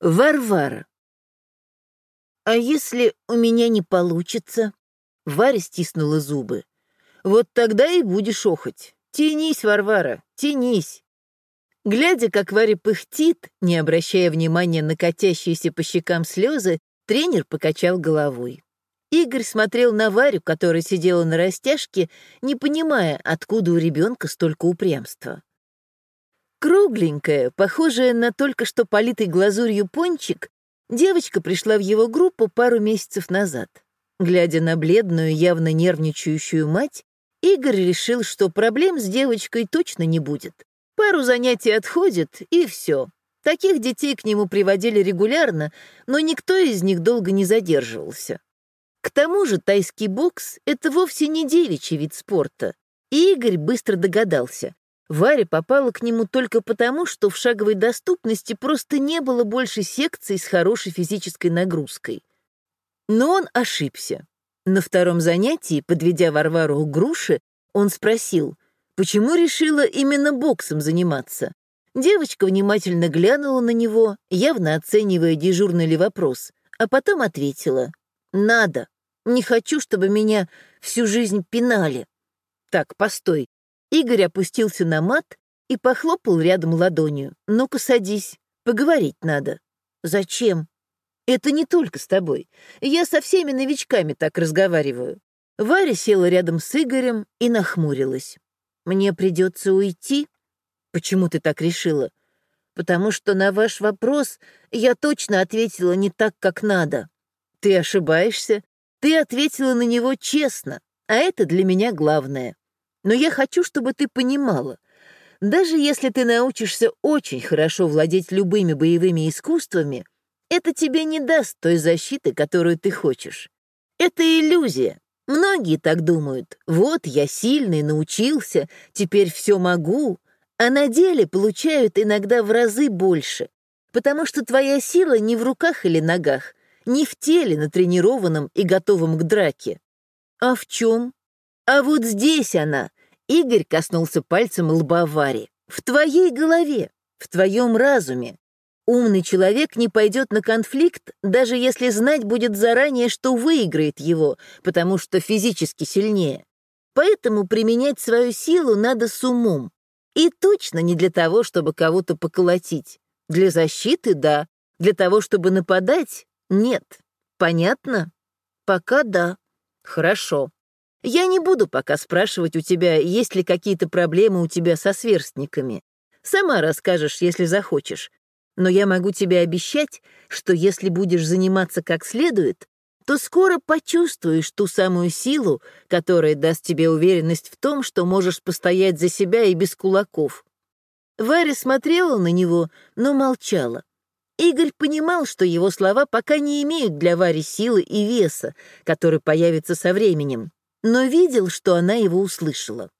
Варвара. «А если у меня не получится?» Варя стиснула зубы. «Вот тогда и будешь охоть. Тянись, Варвара, тянись». Глядя, как Варя пыхтит, не обращая внимания на катящиеся по щекам слезы, тренер покачал головой. Игорь смотрел на Варю, которая сидела на растяжке, не понимая, откуда у ребенка столько упрямства. Кругленькая, похожая на только что политый глазурью пончик, девочка пришла в его группу пару месяцев назад. Глядя на бледную, явно нервничающую мать, Игорь решил, что проблем с девочкой точно не будет. Пару занятий отходит, и все. Таких детей к нему приводили регулярно, но никто из них долго не задерживался. К тому же тайский бокс — это вовсе не девичий вид спорта. И Игорь быстро догадался. Варя попала к нему только потому, что в шаговой доступности просто не было больше секций с хорошей физической нагрузкой. Но он ошибся. На втором занятии, подведя Варвару к груше, он спросил, почему решила именно боксом заниматься. Девочка внимательно глянула на него, явно оценивая дежурный ли вопрос, а потом ответила, «Надо. Не хочу, чтобы меня всю жизнь пинали». «Так, постой, Игорь опустился на мат и похлопал рядом ладонью. «Ну-ка, садись. Поговорить надо». «Зачем?» «Это не только с тобой. Я со всеми новичками так разговариваю». Варя села рядом с Игорем и нахмурилась. «Мне придется уйти?» «Почему ты так решила?» «Потому что на ваш вопрос я точно ответила не так, как надо». «Ты ошибаешься. Ты ответила на него честно, а это для меня главное. Но я хочу, чтобы ты понимала, даже если ты научишься очень хорошо владеть любыми боевыми искусствами, это тебе не даст той защиты, которую ты хочешь. Это иллюзия. Многие так думают. Вот я сильный, научился, теперь все могу. А на деле получают иногда в разы больше, потому что твоя сила не в руках или ногах, не в теле, натренированном и готовом к драке. А в чем? А вот здесь она. Игорь коснулся пальцем лба Вари. В твоей голове, в твоем разуме. Умный человек не пойдет на конфликт, даже если знать будет заранее, что выиграет его, потому что физически сильнее. Поэтому применять свою силу надо с умом. И точно не для того, чтобы кого-то поколотить. Для защиты — да, для того, чтобы нападать — нет. Понятно? Пока да. Хорошо. Я не буду пока спрашивать у тебя, есть ли какие-то проблемы у тебя со сверстниками. Сама расскажешь, если захочешь. Но я могу тебе обещать, что если будешь заниматься как следует, то скоро почувствуешь ту самую силу, которая даст тебе уверенность в том, что можешь постоять за себя и без кулаков. Варя смотрела на него, но молчала. Игорь понимал, что его слова пока не имеют для Вари силы и веса, который появится со временем но видел, что она его услышала.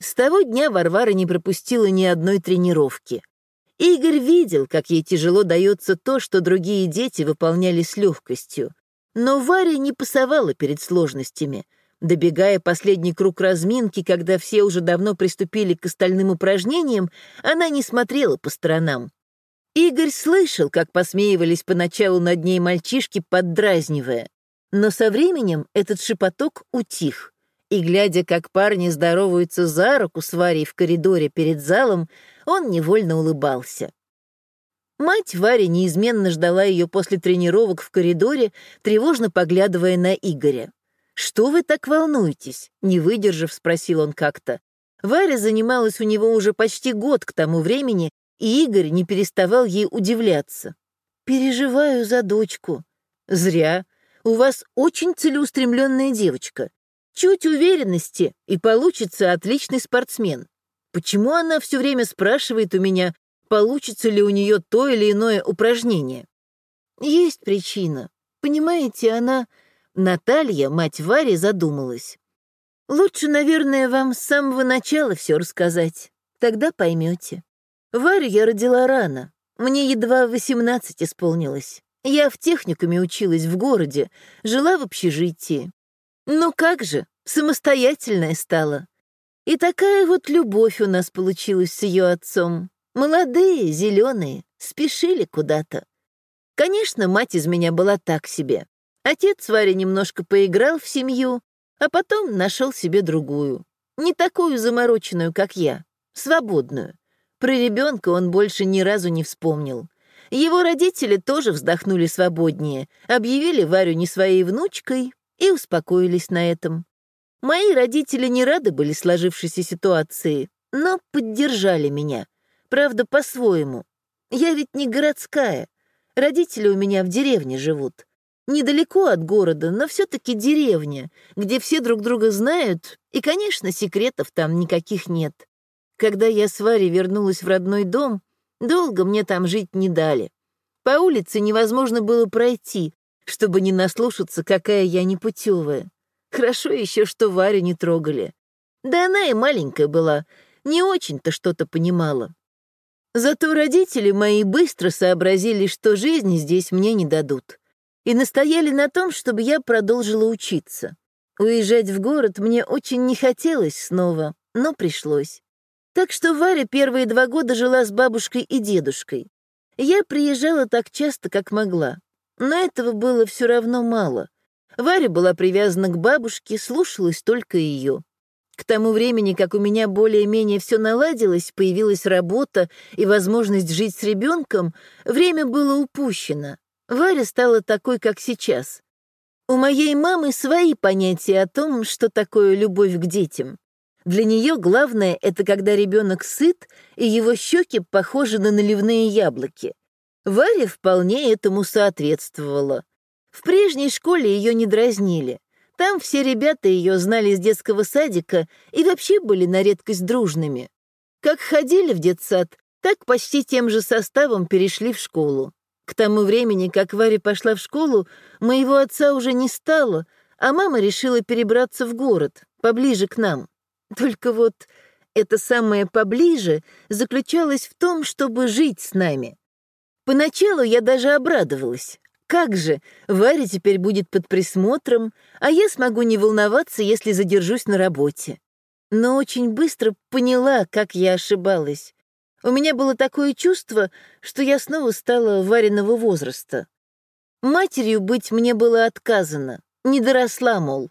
С того дня Варвара не пропустила ни одной тренировки. Игорь видел, как ей тяжело дается то, что другие дети выполняли с легкостью. Но Варя не пасовала перед сложностями. Добегая последний круг разминки, когда все уже давно приступили к остальным упражнениям, она не смотрела по сторонам. Игорь слышал, как посмеивались поначалу над ней мальчишки, поддразнивая. Но со временем этот шепоток утих, и, глядя, как парни здороваются за руку с Варей в коридоре перед залом, он невольно улыбался. Мать Вари неизменно ждала ее после тренировок в коридоре, тревожно поглядывая на Игоря. «Что вы так волнуетесь?» — не выдержав, спросил он как-то. Варя занималась у него уже почти год к тому времени, и Игорь не переставал ей удивляться. «Переживаю за дочку». «Зря. У вас очень целеустремленная девочка. Чуть уверенности, и получится отличный спортсмен. Почему она все время спрашивает у меня, получится ли у нее то или иное упражнение? Есть причина. Понимаете, она... Наталья, мать Вари, задумалась. Лучше, наверное, вам с самого начала все рассказать. Тогда поймете. Варю я родила рано. Мне едва восемнадцать исполнилось. Я в техникуме училась в городе, жила в общежитии. Ну как же, самостоятельная стала. И такая вот любовь у нас получилась с ее отцом. Молодые, зеленые, спешили куда-то. Конечно, мать из меня была так себе. Отец Варя немножко поиграл в семью, а потом нашел себе другую. Не такую замороченную, как я, свободную. Про ребенка он больше ни разу не вспомнил. Его родители тоже вздохнули свободнее, объявили Варю не своей внучкой и успокоились на этом. Мои родители не рады были сложившейся ситуации, но поддержали меня. Правда, по-своему. Я ведь не городская. Родители у меня в деревне живут. Недалеко от города, но все-таки деревня, где все друг друга знают, и, конечно, секретов там никаких нет. Когда я с Варей вернулась в родной дом, долго мне там жить не дали. По улице невозможно было пройти, чтобы не наслушаться, какая я непутевая. Хорошо еще, что Варю не трогали. Да она и маленькая была, не очень-то что-то понимала. Зато родители мои быстро сообразили, что жизни здесь мне не дадут, и настояли на том, чтобы я продолжила учиться. Уезжать в город мне очень не хотелось снова, но пришлось. Так что Варя первые два года жила с бабушкой и дедушкой. Я приезжала так часто, как могла, но этого было все равно мало. Варя была привязана к бабушке, слушалась только ее. К тому времени, как у меня более-менее все наладилось, появилась работа и возможность жить с ребенком, время было упущено. Варя стала такой, как сейчас. У моей мамы свои понятия о том, что такое любовь к детям. Для нее главное — это когда ребенок сыт, и его щеки похожи на наливные яблоки. Варя вполне этому соответствовала. В прежней школе ее не дразнили. Там все ребята ее знали с детского садика и вообще были на редкость дружными. Как ходили в детсад, так почти тем же составом перешли в школу. К тому времени, как Варя пошла в школу, моего отца уже не стало, а мама решила перебраться в город, поближе к нам. Только вот это самое «поближе» заключалось в том, чтобы жить с нами. Поначалу я даже обрадовалась. Как же, Варя теперь будет под присмотром, а я смогу не волноваться, если задержусь на работе. Но очень быстро поняла, как я ошибалась. У меня было такое чувство, что я снова стала Вариного возраста. Матерью быть мне было отказано, не доросла, мол.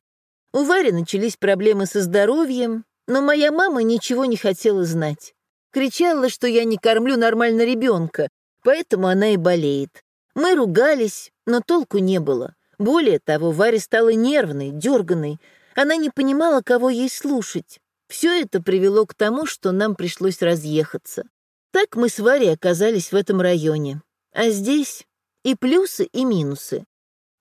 У Вари начались проблемы со здоровьем, но моя мама ничего не хотела знать. Кричала, что я не кормлю нормально ребенка, поэтому она и болеет. Мы ругались, но толку не было. Более того, Варя стала нервной, дерганной. Она не понимала, кого ей слушать. Все это привело к тому, что нам пришлось разъехаться. Так мы с Варей оказались в этом районе. А здесь и плюсы, и минусы.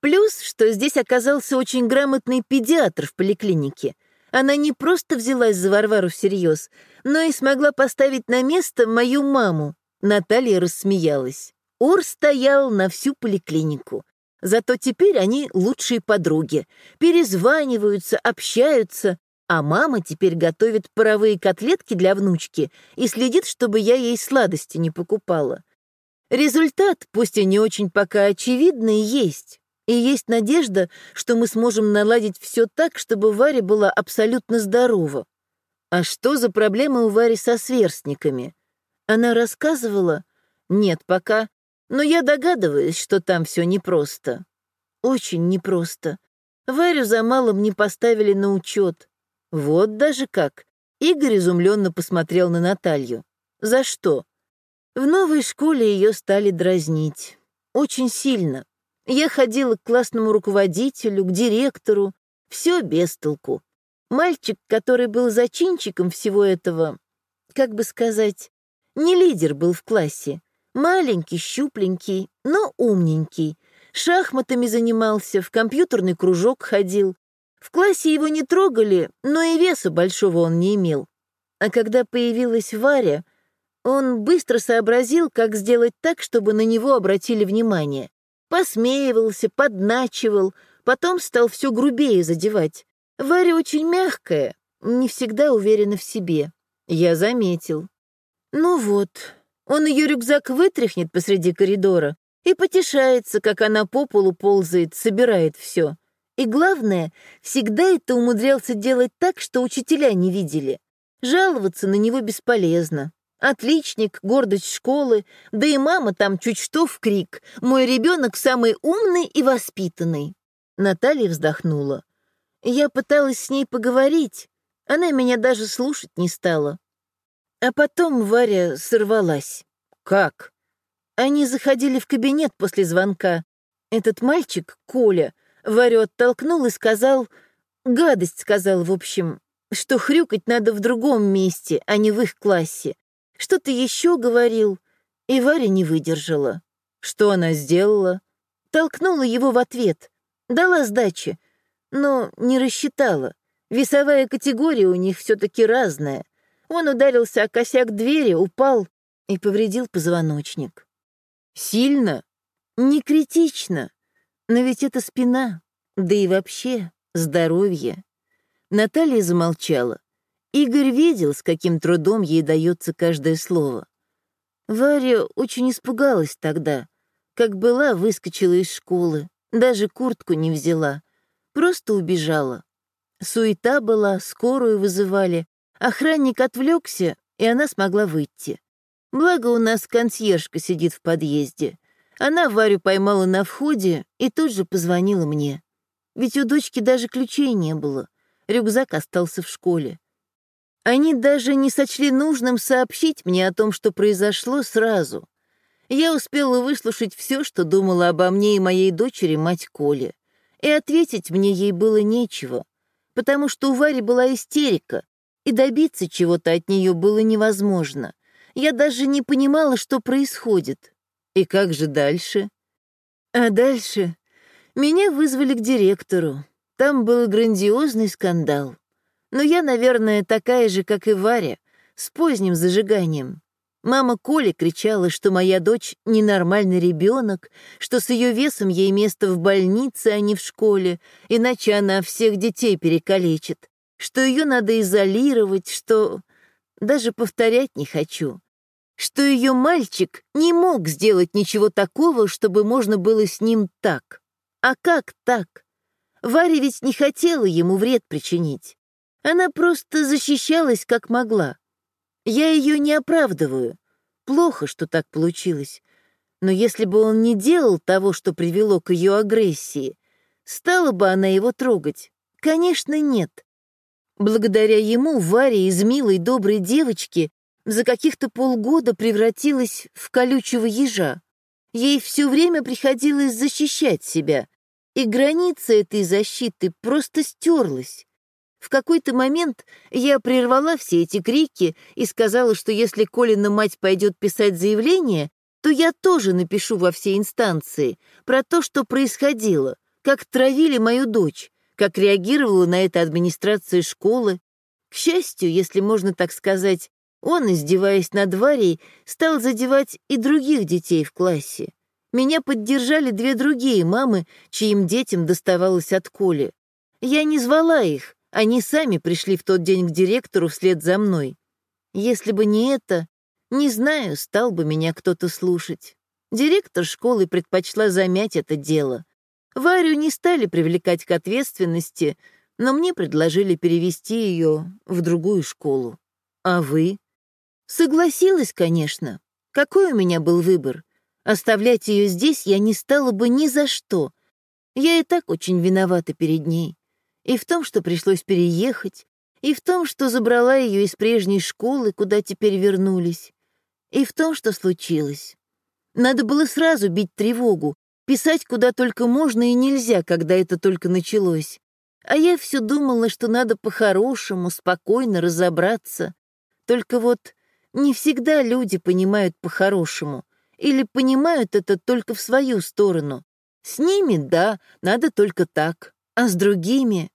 Плюс, что здесь оказался очень грамотный педиатр в поликлинике. Она не просто взялась за Варвару всерьез, но и смогла поставить на место мою маму. Наталья рассмеялась. Ор стоял на всю поликлинику. Зато теперь они лучшие подруги. Перезваниваются, общаются, а мама теперь готовит паровые котлетки для внучки и следит, чтобы я ей сладости не покупала. Результат, пусть и не очень пока очевидный, есть. И есть надежда, что мы сможем наладить все так, чтобы Варя была абсолютно здорова. А что за проблемы у Вари со сверстниками? Она рассказывала? Нет пока, но я догадываюсь, что там все непросто. Очень непросто. Варю за малым не поставили на учет. Вот даже как. Игорь изумленно посмотрел на Наталью. За что? В новой школе ее стали дразнить. Очень сильно. Я ходила к классному руководителю, к директору. Все без толку. Мальчик, который был зачинчиком всего этого, как бы сказать, не лидер был в классе. Маленький, щупленький, но умненький. Шахматами занимался, в компьютерный кружок ходил. В классе его не трогали, но и веса большого он не имел. А когда появилась Варя, он быстро сообразил, как сделать так, чтобы на него обратили внимание. Посмеивался, подначивал, потом стал все грубее задевать. Варя очень мягкая, не всегда уверена в себе. Я заметил. Ну вот, он ее рюкзак вытряхнет посреди коридора и потешается, как она по полу ползает, собирает все. И главное, всегда это умудрялся делать так, что учителя не видели. Жаловаться на него бесполезно. Отличник, гордость школы, да и мама там чуть что в крик. Мой ребенок самый умный и воспитанный. Наталья вздохнула. Я пыталась с ней поговорить. Она меня даже слушать не стала. А потом Варя сорвалась. Как? Они заходили в кабинет после звонка. Этот мальчик, Коля, Варю оттолкнул и сказал... Гадость сказал, в общем, что хрюкать надо в другом месте, а не в их классе. Что-то еще говорил, и Варя не выдержала. Что она сделала? Толкнула его в ответ, дала сдачи, но не рассчитала. Весовая категория у них все-таки разная. Он ударился о косяк двери, упал и повредил позвоночник. Сильно? Не критично. Но ведь это спина, да и вообще здоровье. Наталья замолчала. Игорь видел, с каким трудом ей дается каждое слово. Варя очень испугалась тогда. Как была, выскочила из школы, даже куртку не взяла, просто убежала. Суета была, скорую вызывали, охранник отвлекся, и она смогла выйти. Благо у нас консьержка сидит в подъезде. Она Варю поймала на входе и тут же позвонила мне. Ведь у дочки даже ключей не было. Рюкзак остался в школе. Они даже не сочли нужным сообщить мне о том, что произошло сразу. Я успела выслушать все, что думала обо мне и моей дочери мать Коли. И ответить мне ей было нечего, потому что у Вари была истерика, и добиться чего-то от нее было невозможно. Я даже не понимала, что происходит. И как же дальше? А дальше меня вызвали к директору. Там был грандиозный скандал. Но я, наверное, такая же, как и Варя, с поздним зажиганием. Мама Коли кричала, что моя дочь ненормальный ребенок, что с ее весом ей место в больнице, а не в школе, иначе она всех детей перекалечит, что ее надо изолировать, что... Даже повторять не хочу. Что ее мальчик не мог сделать ничего такого, чтобы можно было с ним так. А как так? Варя ведь не хотела ему вред причинить. Она просто защищалась как могла. Я ее не оправдываю. Плохо, что так получилось. Но если бы он не делал того, что привело к ее агрессии, стала бы она его трогать? Конечно, нет. Благодаря ему Варя из милой доброй девочки за каких-то полгода превратилась в колючего ежа. Ей все время приходилось защищать себя, и граница этой защиты просто стерлась. В какой-то момент я прервала все эти крики и сказала, что если Колина мать пойдет писать заявление, то я тоже напишу во все инстанции про то, что происходило, как травили мою дочь, как реагировала на это администрация школы. К счастью, если можно так сказать, он, издеваясь над Варей, стал задевать и других детей в классе. Меня поддержали две другие мамы, чьим детям доставалось от Коли. Я не звала их, они сами пришли в тот день к директору вслед за мной. Если бы не это, не знаю, стал бы меня кто-то слушать. Директор школы предпочла замять это дело. Варю не стали привлекать к ответственности, но мне предложили перевести ее в другую школу. А вы? Согласилась, конечно. Какой у меня был выбор? Оставлять ее здесь я не стала бы ни за что. Я и так очень виновата перед ней. И в том, что пришлось переехать, и в том, что забрала ее из прежней школы, куда теперь вернулись, и в том, что случилось. Надо было сразу бить тревогу, писать куда только можно и нельзя, когда это только началось. А я все думала, что надо по-хорошему, спокойно разобраться. Только вот не всегда люди понимают по-хорошему, или понимают это только в свою сторону. С ними, да, надо только так, а с другими...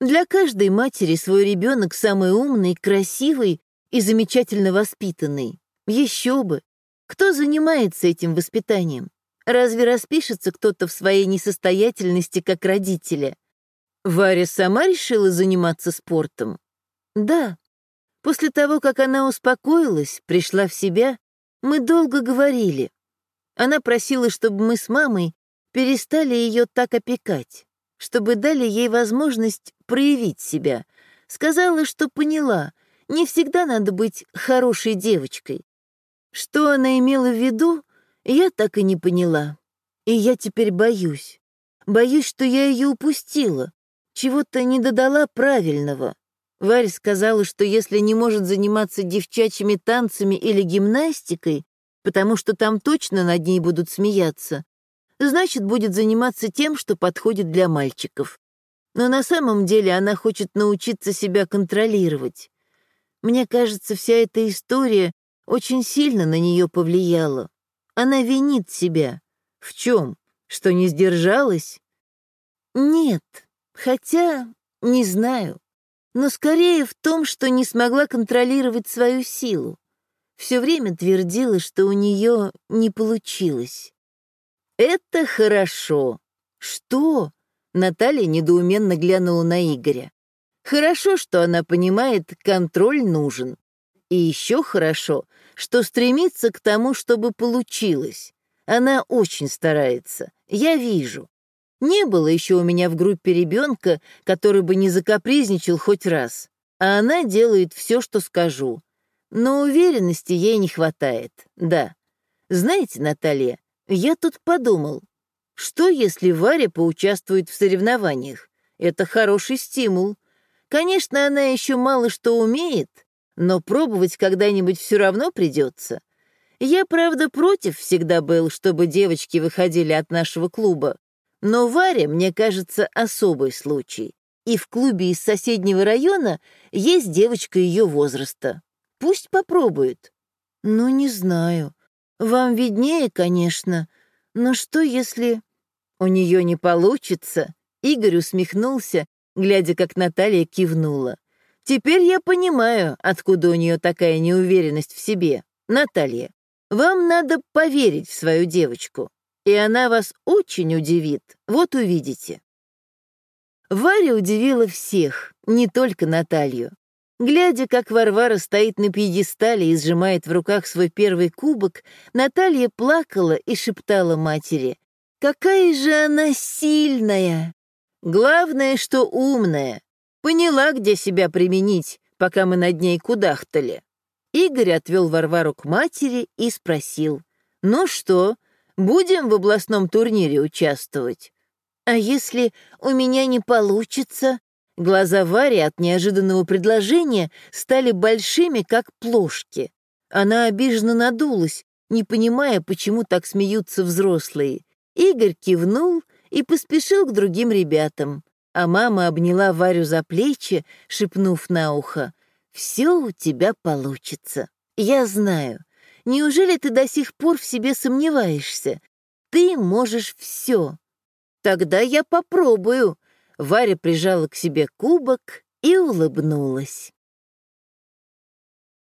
Для каждой матери свой ребенок самый умный, красивый и замечательно воспитанный. Еще бы! Кто занимается этим воспитанием? Разве распишется кто-то в своей несостоятельности как родителя? Варя сама решила заниматься спортом? Да. После того, как она успокоилась, пришла в себя, мы долго говорили. Она просила, чтобы мы с мамой перестали ее так опекать чтобы дали ей возможность проявить себя. Сказала, что поняла, не всегда надо быть хорошей девочкой. Что она имела в виду, я так и не поняла. И я теперь боюсь. Боюсь, что я ее упустила, чего-то не додала правильного. Варя сказала, что если не может заниматься девчачьими танцами или гимнастикой, потому что там точно над ней будут смеяться, значит, будет заниматься тем, что подходит для мальчиков. Но на самом деле она хочет научиться себя контролировать. Мне кажется, вся эта история очень сильно на нее повлияла. Она винит себя. В чем? Что не сдержалась? Нет, хотя не знаю. Но скорее в том, что не смогла контролировать свою силу. Все время твердила, что у нее не получилось. «Это хорошо». «Что?» Наталья недоуменно глянула на Игоря. «Хорошо, что она понимает, контроль нужен. И еще хорошо, что стремится к тому, чтобы получилось. Она очень старается, я вижу. Не было еще у меня в группе ребенка, который бы не закапризничал хоть раз. А она делает все, что скажу. Но уверенности ей не хватает, да. Знаете, Наталья, я тут подумал, что если Варя поучаствует в соревнованиях? Это хороший стимул. Конечно, она еще мало что умеет, но пробовать когда-нибудь все равно придется. Я, правда, против всегда был, чтобы девочки выходили от нашего клуба. Но Варя, мне кажется, особый случай. И в клубе из соседнего района есть девочка ее возраста. Пусть попробует. Ну, не знаю. Вам виднее, конечно, но что если... У нее не получится? Игорь усмехнулся, глядя, как Наталья кивнула. Теперь я понимаю, откуда у нее такая неуверенность в себе. Наталья, вам надо поверить в свою девочку, и она вас очень удивит. Вот увидите. Варя удивила всех, не только Наталью. Глядя, как Варвара стоит на пьедестале и сжимает в руках свой первый кубок, Наталья плакала и шептала матери. «Какая же она сильная! Главное, что умная. Поняла, где себя применить, пока мы над ней кудахтали». Игорь отвел Варвару к матери и спросил. «Ну что, будем в областном турнире участвовать?» «А если у меня не получится?» Глаза Вари от неожиданного предложения стали большими, как плошки. Она обиженно надулась, не понимая, почему так смеются взрослые. Игорь кивнул и поспешил к другим ребятам, а мама обняла Варю за плечи, шепнув на ухо, «Все у тебя получится. Я знаю. Неужели ты до сих пор в себе сомневаешься? Ты можешь все. Тогда я попробую», Варя прижала к себе кубок и улыбнулась.